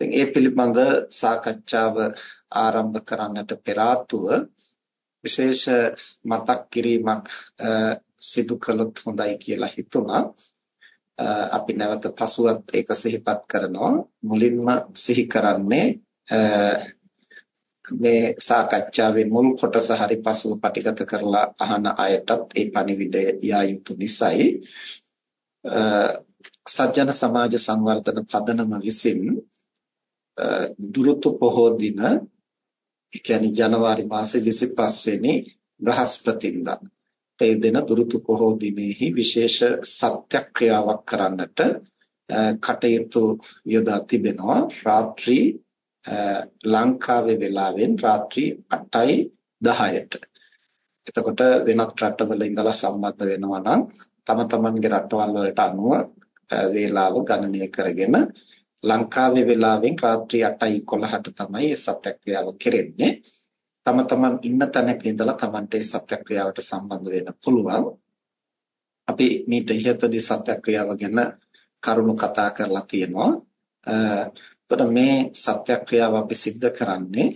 ඉතින් ඒ පිළිබඳ සාකච්ඡාව ආරම්භ කරන්නට පෙර විශේෂ මතක් කිරීමක් සිදු කළොත් හොඳයි කියලා හිතුණා. අපි නැවත පසුවත් ඒක සිහිපත් කරනවා. මුලින්ම සිහි කරන්නේ මේ සාකච්ඡාවේ මුල් කොටස හරි පසුව පටිගත කරලා අහන අයටත් ඒ පණිවිඩය යා යුතු නිසායි සත්‍යන සමාජ සංවර්ධන පදනම විසින් දුරුතු පොහෝ දින ඒ කියන්නේ ජනවාරි මාසේ 25 වෙනි බ්‍රහස්පතින්දා ඒ දින දුරුතු පොහෝ දිනෙහි විශේෂ සත්‍යක්‍රියාවක් කරන්නට කටයුතු යොදා තිබෙනවා රාත්‍රී ලංකාවේ වෙලාවෙන් රාත්‍රී 8යි 10ට. එතකොට වෙනත් රටවල ඉඳලා සම්බන්ධ වෙනවා නම් තම තමන්ගේ රටවල් වලට අනුව වේලාව ගණනය කරගෙන ලංකාවේ වෙලාවෙන් රාත්‍රී 8:11ට තමයි මේ සත්‍යක්‍රියාව කෙරෙන්නේ. තම තමන් ඉන්න තැනක ඉඳලා තමන්ට මේ සත්‍යක්‍රියාවට සම්බන්ධ වෙන්න පුළුවන්. අපි මීට ඉහතදී සත්‍යක්‍රියාව ගැන කරුණු කතා කරලා තියෙනවා. එතකොට මේ සත්‍යක්‍රියාව අපි සිද්ධ කරන්නේ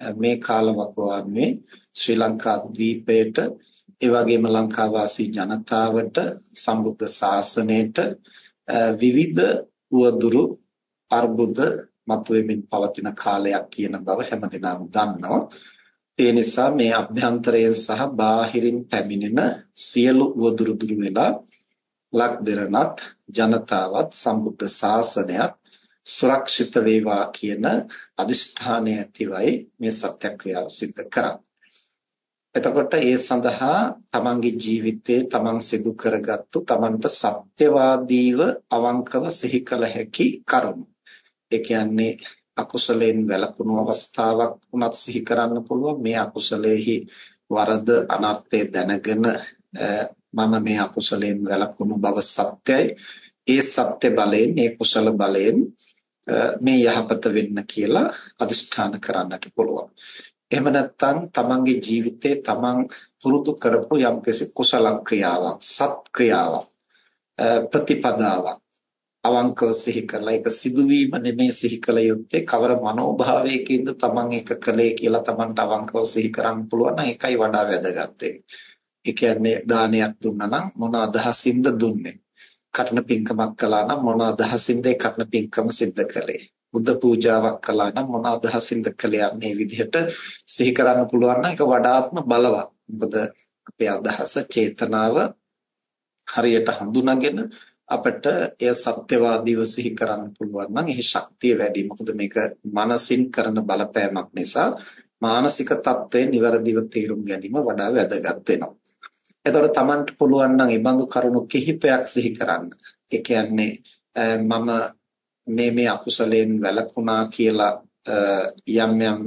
මේ කාලවකවානුවේ ශ්‍රී ලංකා ද්වීපයට ඒ වගේම ලංකා වාසී ජනතාවට සම්බුද්ධ ශාසනයට විවිධ උවදුරු අර්බුද මතුවෙමින් පවතින කාලයක් කියන බව හැමදෙනාම දන්නවා. ඒ නිසා මේ අභ්‍යන්තරයෙන් සහ බාහිරින් පැමිණෙන සියලු උවදුරු දුරු වෙලා ලක් දෙරණත් ජනතාවත් සම්බුද්ධ ශාසනයත් සුරක්ෂිත වේවා කියන අදිෂ්ඨානය ඇතිවයි මේ සත්‍යක්‍රියාව සිදු කරන්නේ. එතකොට ඒ සඳහා තමන්ගේ ජීවිතයේ තමන් සිදු කරගත්තු තමන්ට සත්‍යවාදීව අවංකව සිහි කළ හැකි කරුණු. ඒ කියන්නේ අකුසලයෙන් වැළකුණු අවස්ථාවක් උනත් සිහි කරන්න පුළුවන්. මේ අකුසලයේහි වරද අනර්ථය දැනගෙන මම මේ අකුසලයෙන් වැළකුණු බව සත්‍යයි. ඒ සත්‍ය බලයෙන්, ඒ කුසල බලයෙන් මේ යහපත වෙන්න කියලා අදිෂ්ඨාන කරන්නට පුළුවන්. එහෙම නැත්නම් තමන්ගේ ජීවිතේ තමන් පුරුදු කරපු යම්කිසි කුසල ක්‍රියාවක් සත් ක්‍රියාවක් ප්‍රතිපදාවක් අවංකව සිහි කරලා ඒක සිදුවීම නෙමේ සිහි කළ යුත්තේ කවර මනෝභාවයකින්ද තමන් ඒක කළේ කියලා තමන්ට අවංකව සිහි කරන්න පුළුවන් නම් ඒකයි වඩා වැදගත් ඒ කියන්නේ දානයක් දුන්නා නම් මොන අදහසින්ද දුන්නේ? කටන පින්කමක් කළා නම් මොන අදහසින්ද ඒ කටන පින්කම සිද්ධ කළේ? බුද්ධ පූජාවක් කළා නම් මොන අදහසින්ද කළේ? මේ විදිහට සිහි කරන්න පුළුවන් නම් ඒක වඩාත්ම බලවත්. මොකද අපේ අදහස චේතනාව හරියට හඳුනාගෙන අපිට එය සත්‍යවාදීව සිහි කරන්න පුළුවන් නම් එහි ශක්තිය වැඩි. මොකද මේක මනසින් කරන බලපෑමක් නිසා මානසික தත්ත්වය નિවරදිව තීරුම් ගැනීම වඩා වැදගත් වෙනවා. එතකොට Tamanට පුළුවන් නම් ඒ බඳු කරුණු කිහිපයක් සිහි කරන්න. ඒ කියන්නේ මම මේ මේ අකුසලයෙන් වැළකුණා කියලා යම් යම්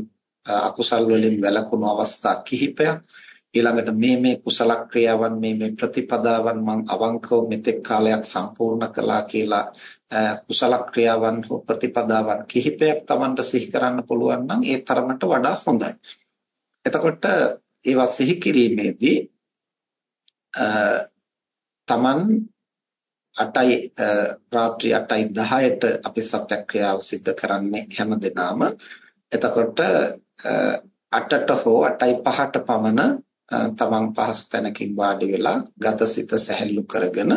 අකුසල් වලින් වැළකුණු අවස්ථා කිහිපයක් ඊළඟට මේ මේ කුසල ක්‍රියාවන් මේ මේ ප්‍රතිපදාවන් මම අවංකව මෙතෙක් කාලයක් සම්පූර්ණ කළා කියලා කුසල ක්‍රියාවන් හෝ ප්‍රතිපදාවන් කිහිපයක් Tamanට සිහි කරන්න පුළුවන් නම් ඒ තරමට වඩා හොඳයි. එතකොට ඒවා සිහි කිරීමේදී තමන් 8යි රාත්‍රී 8යි 10ට අපි සත්‍යක්‍රියාව සිදු කරන්නේ හැමදෙනාම එතකොට 8ට හෝ 8යි 5ට පමණ තමන් පහසු තැනකින් වාඩි වෙලා ගතසිත සැහැල්ලු කරගෙන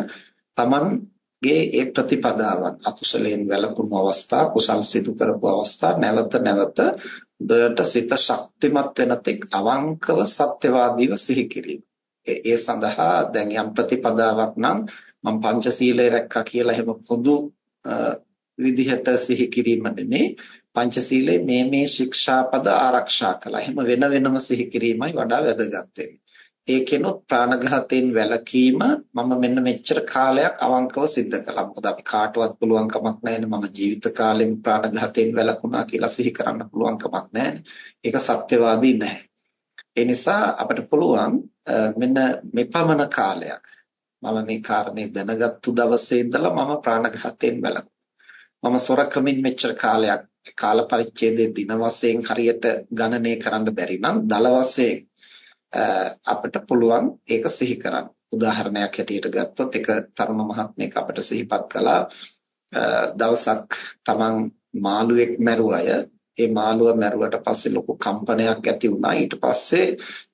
තමන්ගේ ඒ ප්‍රතිපදාවන් අකුසලයෙන් වැළකුණු අවස්ථා කුසල් සිදු කරපු අවස්ථා නැවත නැවත දයට සිත ශක්තිමත් වෙන තෙක් අවංකව සත්‍යවාදීව සිහි කිරීම. ඒ සඳහා දැන් යම් ප්‍රතිපදාවක් නම් මම පංචශීලය රැක්කා කියලා එහෙම පොදු විදිහට සිහි කිරීම නෙමේ පංචශීලයේ මේ මේ ශික්ෂාපද ආරක්ෂා කළා. එහෙම වෙන වෙනම සිහි කිරීමයි වඩා වැදගත් වෙන්නේ. ඒකෙනොත් ප්‍රාණඝාතයෙන් වැළකීම මම මෙන්න මෙච්චර කාලයක් අවංකව සිද්ධ කළා. මොකද අපි කාටවත් පුළුවන් කමක් නැහැනේ මම ජීවිත කාලෙම ප්‍රාණඝාතයෙන් වැළකුණා කියලා සිහි කරන්න පුළුවන් කමක් නැහැනේ. ඒක සත්‍යවාදී නැහැ. ඒ නිසා අපිට පුළුවන් මෙන්න මෙපමණ කාලයක් මම මේ කාරණේ දැනගත්තු දවසේ ඉඳලා මම ප්‍රාණඝාතයෙන් වැළකුණා. මම සොරකමින් මෙච්චර කාලයක් කාල පරිච්ඡේදයේ දින වශයෙන් හරියට ගණනය කරන්න බැරි නම් දල වශයෙන් අපිට පුළුවන් ඒක සිහි කරන්න. උදාහරණයක් හැටියට ගත්තොත් එක තරුණ මහත්මයෙක් අපිට සිහිපත් කළා දවසක් තමන් මාළුවෙක් මැරුව අය ඒ මාළුව මැරුවට පස්සේ ලොකු කම්පනයක් ඇති වුණා. ඊට පස්සේ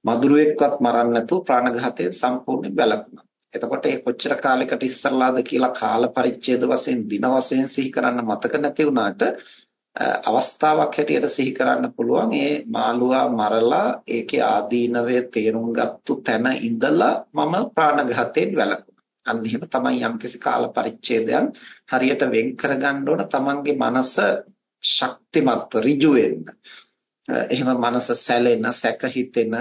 මදුරුවෙක්වත් මරන්න නැතුව ප්‍රාණඝාතයෙන් සම්පූර්ණයෙන් වැළකුණා. එතකොට ඒ කොච්චර කාලයකට ඉස්සරලාද කියලා කාල පරිච්ඡේද වශයෙන් දින වශයෙන් සිහි කරන්න මතක නැති වුණාට අවස්ථාවක් හැටියට සිහි කරන්න පුළුවන් ඒ මාළුවා මරලා ඒකේ ආදීනවය තේරුම් ගත්තු තැන ඉඳලා මම ප්‍රාණඝාතයෙන් වැළකුණා. අන්න එහෙම තමයි යම්කිසි කාල පරිච්ඡේදයන් හරියට වෙන් කරගන්න ඕන තමන්ගේ මනස ශක්තිමත් ඍජු වෙන්න. එහෙම මනස සැලෙන, සැක හිතෙන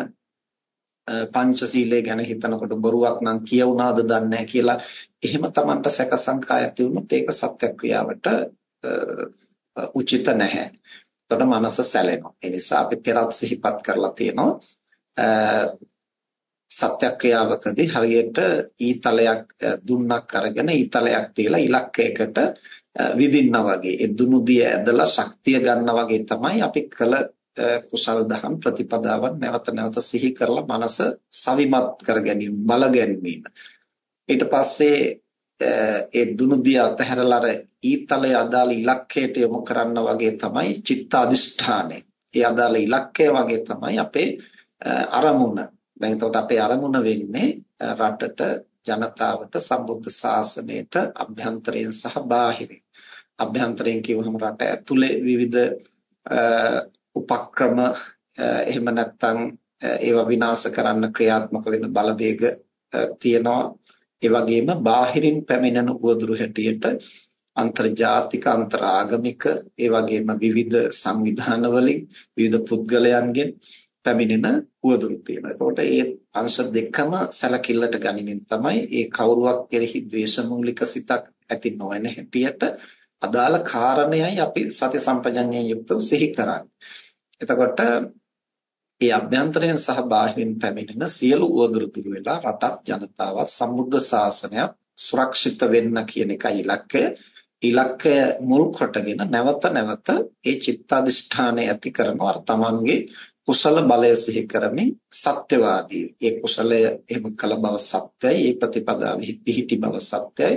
පංචශීලයේ ගැන හිතනකොට බොරුවක් නම් කියවුණාද දන්නේ කියලා එහෙම Tamanට සැක සංකා ඇති වුණොත් ඒක සත්‍යක්‍රියාවට උචිත නැහැ. එතකොට මනස සැලෙනවා. ඒ නිසා අපි පෙරත් සිහිපත් කරලා තියෙනවා සත්‍යක්‍රියාවකදී හරියට ඊතලයක් දුන්නක් අරගෙන ඊතලයක් තියලා ඉලක්කයකට විදින්නා වගේ ඒ දුනුදිය ඇදලා ශක්තිය ගන්නා වගේ තමයි අපි කළ කුසල් දහම් ප්‍රතිපදාවන් නැවත නැවත සිහි කරලා මනස සවිමත් කර ගැනීම බල ගැනීම ඊට පස්සේ ඒ දුනුදිය අතහැරලා අර ඊතලයේ අදාළ ඉලක්කයට යොමු කරන්න වගේ තමයි චිත්ත අදිෂ්ඨානය. ඒ අදාළ ඉලක්කය වගේ තමයි අපේ අරමුණ. දැන් එතකොට අපේ අරමුණ වෙන්නේ රටට ජනතාවට සම්බුද්ධ ශාසනයට අභ්‍යන්තරයෙන් සහ බාහිරින්. අභ්‍යන්තරයෙන් කියවහම රට ඇතුලේ විවිධ උපක්‍රම එහෙම නැත්නම් ඒවා විනාශ කරන්න ක්‍රියාත්මක වෙන බලවේග තියෙනවා ඒ වගේම බාහිරින් පැමිණෙන උවදුරු හැටියට අන්තර්ජාතික අන්තරාගමික ඒ වගේම විවිධ සංවිධාන වලින් විවිධ පුද්ගලයන්ගෙන් පැමිණෙන උවදුරු තියෙනවා. එතකොට මේ අංශ දෙකම සැලකිල්ලට ගනිමින් තමයි මේ කවුරුවක් කෙරෙහි ද්වේෂමූලික සිතක් ඇති නොවන හැටියට අදාළ කාරණයයි අපි සති සම්පජඤ්ඤයෙන් යුක්තව සිහි කරන්නේ. එතකොට ඒ අභ්‍යන්තරයෙන් සහ බාහිරින් පැමිණෙන සියලු උවදුරු දුරු වෙලා රටත් ජනතාවත් සම්බුද්ධ ශාසනයත් සුරක්ෂිත වෙන්න කියන එකයි ඉලක්කය. ඉලක්කය මුල් කොටගෙන නැවත නැවත ඒ චිත්තඅදිෂ්ඨානය ඇති කරනවා තමන්ගේ කුසල බලය සිහි කරමින් සත්‍යවාදී. ඒ කුසලය එහෙම කළ බව සත්‍යයි. ඒ ප්‍රතිපදාවෙහි පිහිටි බව සත්‍යයි.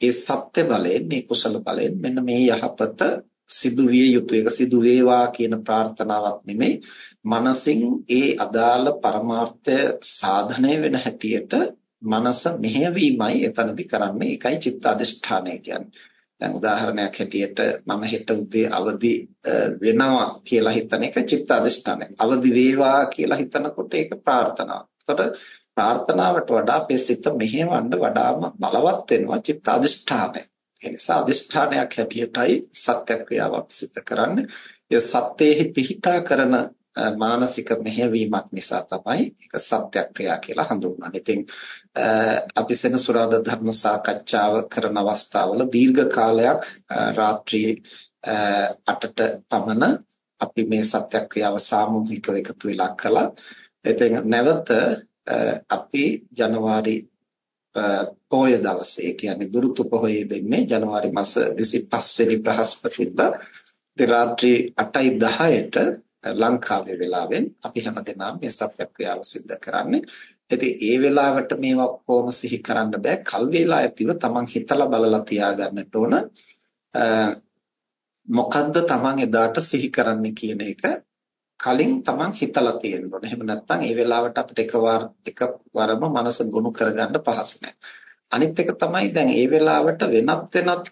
ඒ සත්‍ය බලයෙන් මේ කුසල බලයෙන් මෙන්න මේ යහපත සිදු විය යුතුය. ඒක සිදු වේවා කියන ප්‍රාර්ථනාවක් නෙමෙයි. මනසින් ඒ අදාළ පරමාර්ථය සාධනය වෙන හැටියට මනස මෙහෙයවීමයි එතනදී කරන්නේ. ඒකයි චිත්ත අධිෂ්ඨානය කියන්නේ. දැන් උදාහරණයක් හැටියට මම හෙට උදේ අවදි වෙනවා කියලා හිතන එක චිත්ත අධිෂ්ඨානය. අවදි වේවා කියලා හිතනකොට ඒක ප්‍රාර්ථනාවක්. එතකොට ප්‍රාර්ථනාවට වඩා අපේ සිත මෙහෙවන්න වඩාම බලවත් වෙනවා චිත්ත අධිෂ්ඨානය. ඒ නිසා අදිෂ්ඨානයක් හැටියටයි සත්‍යක්‍රියාවක් සිදු කරන්නේ. ඒ සත්‍යෙහි පිහිටා කරන මානසික මෙහෙයවීමක් නිසා තමයි ඒක සත්‍යක්‍රියා කියලා හඳුන්වන්නේ. ඉතින් අපි සෙනසුරාදා ධර්ම සාකච්ඡාව කරන අවස්ථාවල දීර්ඝ කාලයක් රාත්‍රී 8ට පමණ අපි මේ සත්‍යක්‍රියාව සාමූහිකව එකතු වෙලා කළා. ඉතින් නැවත අපි ජනවාරි පොය දවසේ කියන්නේ දුරුතු පොහොයේ දෙන්නේ ජනවාරි මාස 25 වෙනි බ්‍රහස්පතින්දා ඉතින් රාත්‍රී 8:10ට ලංකාවේ වෙලාවෙන් අපි හැමදෙනාම මේ සත්‍යක්‍රියාව සිදු කරන්නේ. ඉතින් ඒ වෙලාවට මේවා කොහොම සිහි කරන්න බෑ. කල් වේලා ඇතිව තමන් හිතලා බලලා තියාගන්නට ඕන. මොකද්ද තමන් එදාට සිහි කරන්න කියන එක කලින් තමන් හිතලා තියෙන්න ඕනේ. එහෙම නැත්නම් ඒ වෙලාවට අපිට එකවර එකවරම මනස ගොනු කරගන්න පහසු නැහැ. අනිත් එක තමයි දැන් ඒ වෙලාවට වෙනත් වෙනත්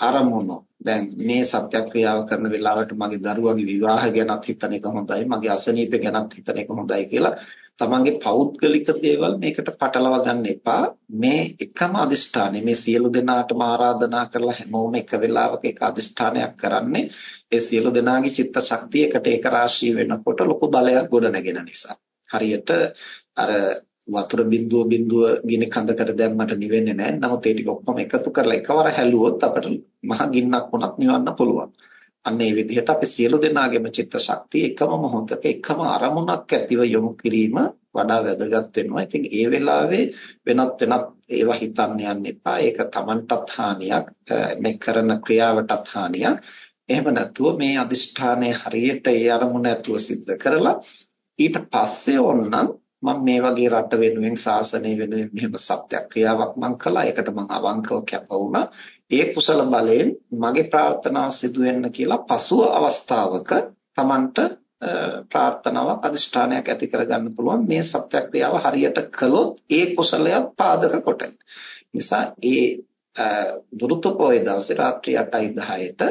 අරමුණු දැන් මේ සත්‍යක්‍රියාව කරන වෙලාවට මගේ දරුවගේ විවාහ ගැනත් හිතන එක හොඳයි මගේ අසනීප ගැනත් හිතන එක හොඳයි කියලා තමන්ගේ පෞද්ගලික දේවල් මේකට පටලව ගන්න එපා. මේ එකම අදිෂ්ඨානය මේ සියලු දෙනාටම ආරාධනා කරලා හැමෝම එක වෙලාවක එක අදිෂ්ඨානයක් කරන්නේ ඒ සියලු දෙනාගේ චිත්ත ශක්තිය එකට ඒක රාශී වෙනකොට ලොකු බලයක් ගොඩනගෙන නිසා. හරියට අර වතුර බිඳුව බිඳුව ගිනි කඳකට දැම්මට නිවෙන්නේ නැහැ. නමුත් ඒ ටික ඔක්කොම එකතු කරලා එකවර හැලුවොත් අපිට මහ ගින්නක් වුණත් නිවන්න පුළුවන්. අන්න ඒ විදිහට අපි සියලු දෙනාගේම චිත්ත ශක්තිය එකම මොහොතක එකම අරමුණක් ඇතිව යොමු කිරීම වඩා වැදගත් වෙනවා. ඉතින් ඒ වෙලාවේ වෙනත් වෙනත් ඒවා හිතන්න යන්න එපා. ඒක Tamanටත් හානියක්, මේ කරන ක්‍රියාවටත් හානියක්. එහෙම නැතුව මේ අදිෂ්ඨානය හරියට ඒ අරමුණ ඇතුව සිද්ධ කරලා ඊට පස්සේ ඕනනම් මම මේ වගේ රට වෙනුවෙන් ශාසනය වෙනුවෙන් මෙහෙම සත්‍යක්‍රියාවක් මම කළා. ඒකට මම අවංකව කැප වුණා. ඒ කුසල බලයෙන් මගේ ප්‍රාර්ථනාව සිදු වෙන්න කියලා පසුව අවස්ථාවක Tamanට ප්‍රාර්ථනාවක් අදිෂ්ඨානයක් ඇති කරගන්න පුළුවන් මේ සත්‍යක්‍රියාව හරියට කළොත් ඒ කුසලයක් පාදක කොටයි. නිසා ඒ දුරුතපෝය දවසේ රාත්‍රී 8යි 10ට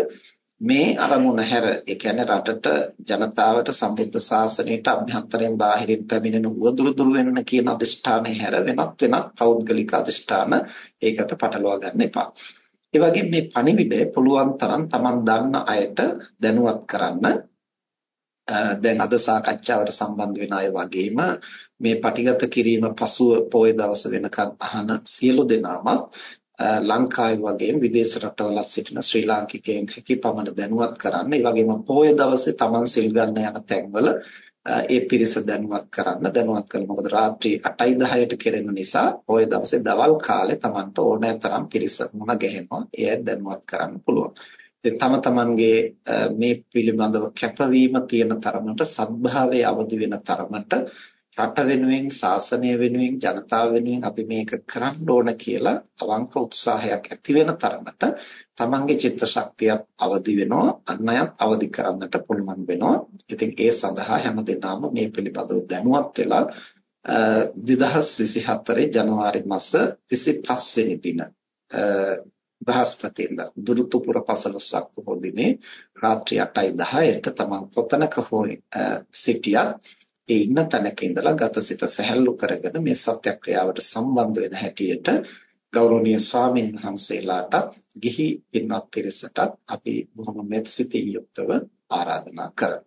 මේ අරමුණ හැර ඒ කියන්නේ රටට ජනතාවට සම්බුද්ධ ශාසනයට අභ්‍යන්තරයෙන් බාහිරින් පැමිණෙන උවදුරු දුරු වෙන්න කියන අදිෂ්ඨානය හැර වෙනත් වෙනත් පෞද්ගලික අදිෂ්ඨාන ඒකට පටලවා ගන්න එපා. ඒ වගේම මේ පණිවිඩය පුළුවන් තරම් Taman දන්න අයට දැනුවත් කරන්න දැන් අද සාකච්ඡාවට සම්බන්ධ වෙන අය වගේම මේ පටිගත කිරීම පසුව පොය දවස වෙනකන් අහන සියලු දෙනාමත් ලංකාවේ වගේම විදේශ රටවල සිටින ශ්‍රී ලාංකිකයන් හැකි පමණ දැනුවත් කරන්න. ඒ වගේම පොය දවසේ Taman සිල් ගන්න යන තැන්වල ඒ පිරිස දැනුවත් කරන්න. දැනුවත් කළ මොකද රාත්‍රී 8යි 10ට කෙරෙන නිසා පොය දවසේ දවල් කාලේ Tamanට ඕනෑ තරම් පිරිස මුණ ගැහෙනවා. ඒ දැනුවත් කරන්න පුළුවන්. ඉතින් තම තමන්ගේ මේ පිළිබඳව කැපවීම තියෙන තරමට සත්භාවයේ අවදි වෙන තරමට රට වෙනුවෙන් ශාසනය වෙනුවෙන් ජනතාව වෙනුවෙන් අපි මේක කරන්න ඕන කියලා අවංක උත්සාහයක් ඇති වෙන තරමට තමන්ගේ චිත්ත ශක්තියත් අවදි වෙනවා අන් අයත් අවදි කරන්නට පුළුවන් වෙනවා. ඉතින් ඒ සඳහා හැමදෙනාම මේ පිළිබඳව දැනුවත් වෙලා 2024 ජනවාරි මාස 25 වෙනි දින බ්‍රහස්පතින්දා දුරුතුපුර පසළොස්වක පොහොය දිනේ රාත්‍රී 8යි 10ට තමන් කොතනක හෝ සිටියත් ඒ ඉන්න තැනක ඉඳලා ගතසිත සැහැල්ලු කරගෙන මේ සත්‍යක්‍රියාවට සම්බන්ධ වෙන හැටියට ගෞරවනීය ස්වාමින් වහන්සේලාට ගිහි පින්වත් පිරිසටත් අපි බොහොම මෙත්සිතින් යුක්තව ආරාධනා කරමු.